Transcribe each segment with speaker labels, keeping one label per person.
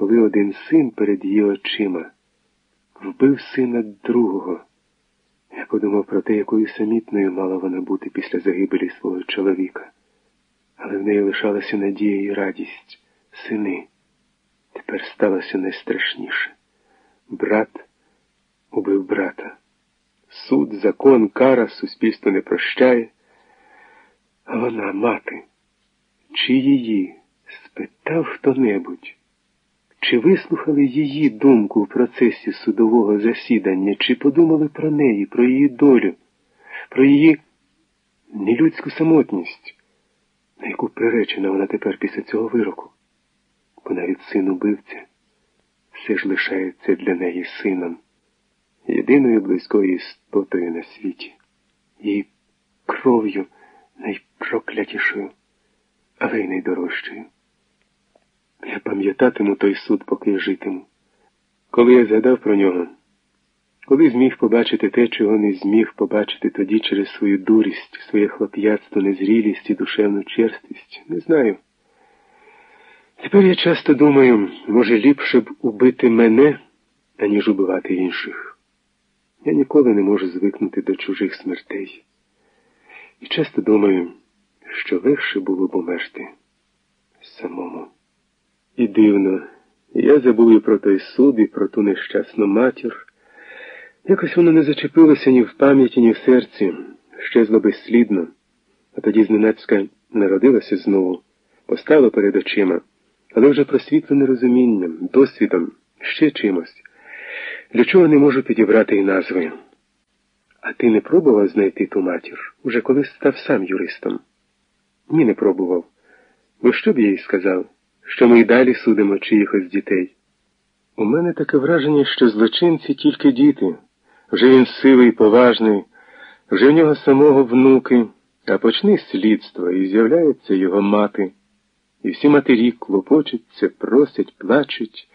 Speaker 1: коли один син перед її очима вбив сина другого. Я подумав про те, якою самітною мала вона бути після загибелі свого чоловіка. Але в неї лишалася надія і радість, сини. Тепер сталося найстрашніше. Брат убив брата. Суд, закон, кара, суспільство не прощає. А вона, мати, чи її спитав хто-небудь? Чи вислухали її думку в процесі судового засідання, чи подумали про неї, про її долю, про її нелюдську самотність, на яку приречена вона тепер після цього вироку? Бо навіть син убивця все ж лишається для неї сином, єдиною близькою істотою на світі, її кров'ю найпроклятішою, але й найдорожчою. Я пам'ятатиму той суд, поки житиму. Коли я згадав про нього, коли зміг побачити те, чого не зміг побачити тоді через свою дурість, своє хлоп'ятство, незрілість і душевну черствість, не знаю. Тепер я часто думаю, може, ліпше б убити мене, аніж убивати інших. Я ніколи не можу звикнути до чужих смертей. І часто думаю, що легше було б умерти самому. І дивно, я забув і про той суд, і про ту нещасну матір. Якось воно не зачепилося ні в пам'яті, ні в серці, щезло безслідно, а тоді зненацька народилося знову, постало перед очима, але вже просвітлене розумінням, досвідом, ще чимось, для чого не можу підібрати й назви. А ти не пробував знайти ту матір, уже коли став сам юристом? Ні, не пробував. Бо що б їй сказав? Що ми й далі судимо чиїхось дітей. У мене таке враження, що злочинці тільки діти. Вже він сивий, поважний, вже в нього самого внуки, а почни слідство, і з'являється його мати. І всі матері клопочуться, просять, плачуть.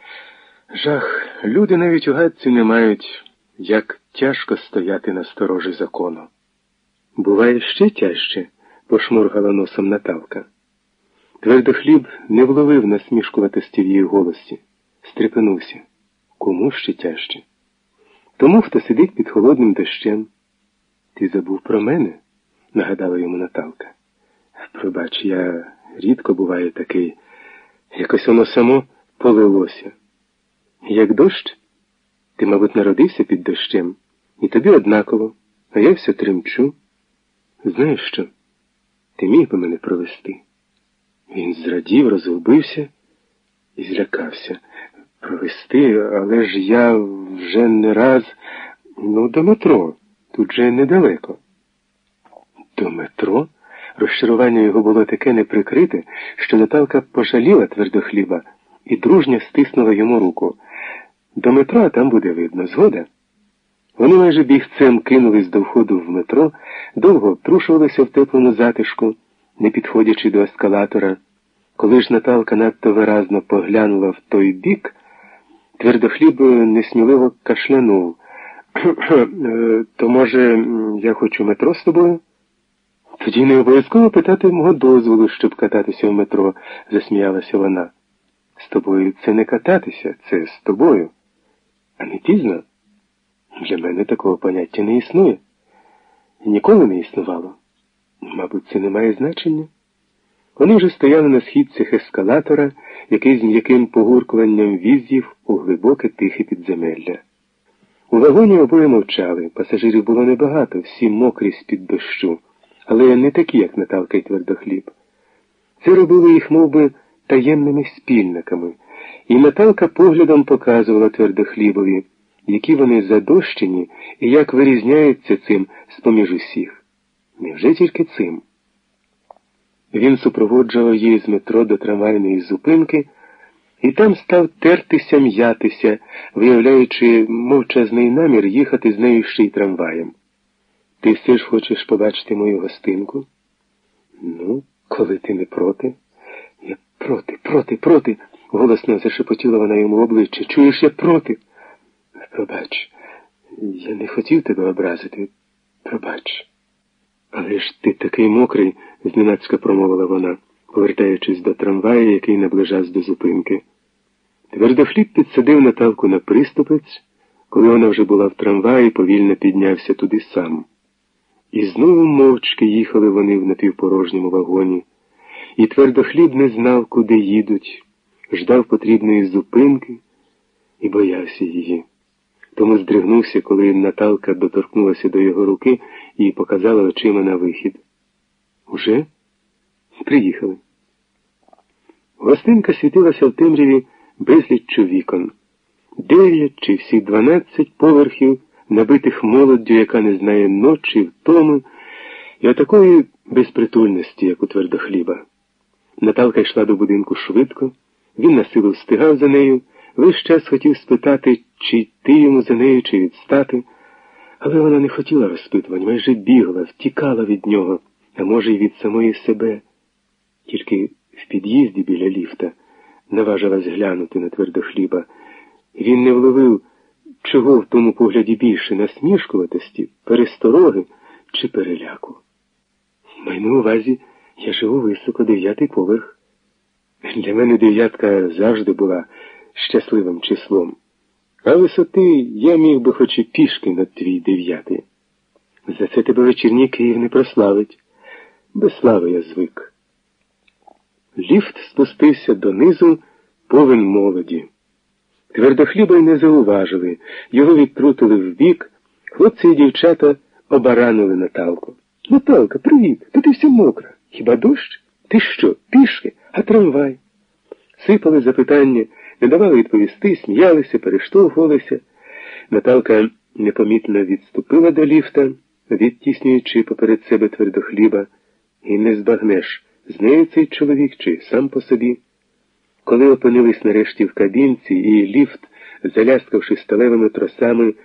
Speaker 1: Жах, люди навіть у гадці не мають, як тяжко стояти на сторожі закону. Буває ще тяжче, пошморгала носом Наталка. Твердохліб не вловив насмішкуватості в її голосі, стрепенувся. Кому ще тяжче? Тому, хто сидить під холодним дощем. Ти забув про мене? нагадала йому Наталка. Пробач, я рідко буваю такий. Якось воно само полилося. Як дощ, ти, мабуть, народився під дощем, і тобі однаково, а я все тремчу. Знаєш що? Ти міг би мене провести. Він зрадів, розгубився і злякався. Провести, але ж я вже не раз, ну, до метро, тут же недалеко. До метро? Розчарування його було таке неприкрите, що Наталка пожаліла твердохліба і дружньо стиснула йому руку. До метро, а там буде видно, згода? Вони майже бігцем кинулись до входу в метро, довго обтрушувалися в теплому затишку не підходячи до ескалатора. Коли ж Наталка надто виразно поглянула в той бік, твердохліб несміливо кашлянув. То, може, я хочу метро з тобою? Тоді не обов'язково питати мого дозволу, щоб кататися в метро, засміялася вона. З тобою це не кататися, це з тобою. А не пізно? Для мене такого поняття не існує. Ніколи не існувало. Мабуть, це не має значення. Вони вже стояли на східцях ескалатора, який з м'яким погуркуванням візів у глибоке тихе підземелля. У вагоні обоє мовчали, пасажирів було небагато, всі мокрі з-під дощу, але не такі, як Наталка й твердохліб. Це робило їх мов би, таємними спільниками, і Наталка поглядом показувала твердохлібові, які вони задощені і як вирізняються цим з-поміж усіх. Невже тільки цим? Він супроводжував її з метро до трамвайної зупинки і там став тертися, м'ятися, виявляючи мовчазний намір їхати з нею ще й трамваєм. Ти все ж хочеш побачити мою гостинку? Ну, коли ти не проти? Я проти, проти, проти, голосно зашепотіла вона йому обличчя. Чуєш, я проти? Пробач, я не хотів тебе образити. Але ж ти такий мокрий, зненацька промовила вона, повертаючись до трамвая, який наближався до зупинки. Твердохліб підсадив Наталку на приступець, коли вона вже була в трамваї, повільно піднявся туди сам. І знову мовчки їхали вони в напівпорожньому вагоні, і твердохліб не знав, куди їдуть, ждав потрібної зупинки і боявся її. Тому здригнувся, коли Наталка доторкнулася до його руки і показала очима на вихід. Уже? Приїхали. Гостинка світилася в темряві безліччю вікон. Дев'ять чи всі дванадцять поверхів, набитих молоддю, яка не знає ночі, втоми, і отакої безпритульності, як у твердохліба. Наталка йшла до будинку швидко, він на силу встигав за нею, весь час хотів спитати, чи йти йому за нею, чи відстати, але вона не хотіла розпитувань, майже бігла, втікала від нього, а може, й від самої себе. Тільки в під'їзді біля ліфта наважилась глянути на твердохліба. Він не вловив, чого в тому погляді більше насмішкуватості, перестороги чи переляку. Май на увазі, я живу високо, дев'ятий поверх. Для мене дев'ятка завжди була щасливим числом. А висоти я міг би хоч і пішки над твій дев'ятий. За це тебе вечірній Київ не прославить. Без слави я звик. Ліфт спустився донизу повен молоді. Твердохліба й не зауважили, його відтрутили вбік, хлопці і дівчата обаранили Наталку. Наталка, привіт, та ти вся мокра. Хіба дощ? Ти що, пішки, а трамвай? Сипали запитання, не давали відповісти, сміялися, перештовхувалися. Наталка непомітно відступила до ліфта, відтіснюючи поперед себе твердохліба, і не збагнеш, з нею цей чоловік чи сам по собі. Коли опинились нарешті в кабінці, і ліфт, заляскавши сталевими тросами,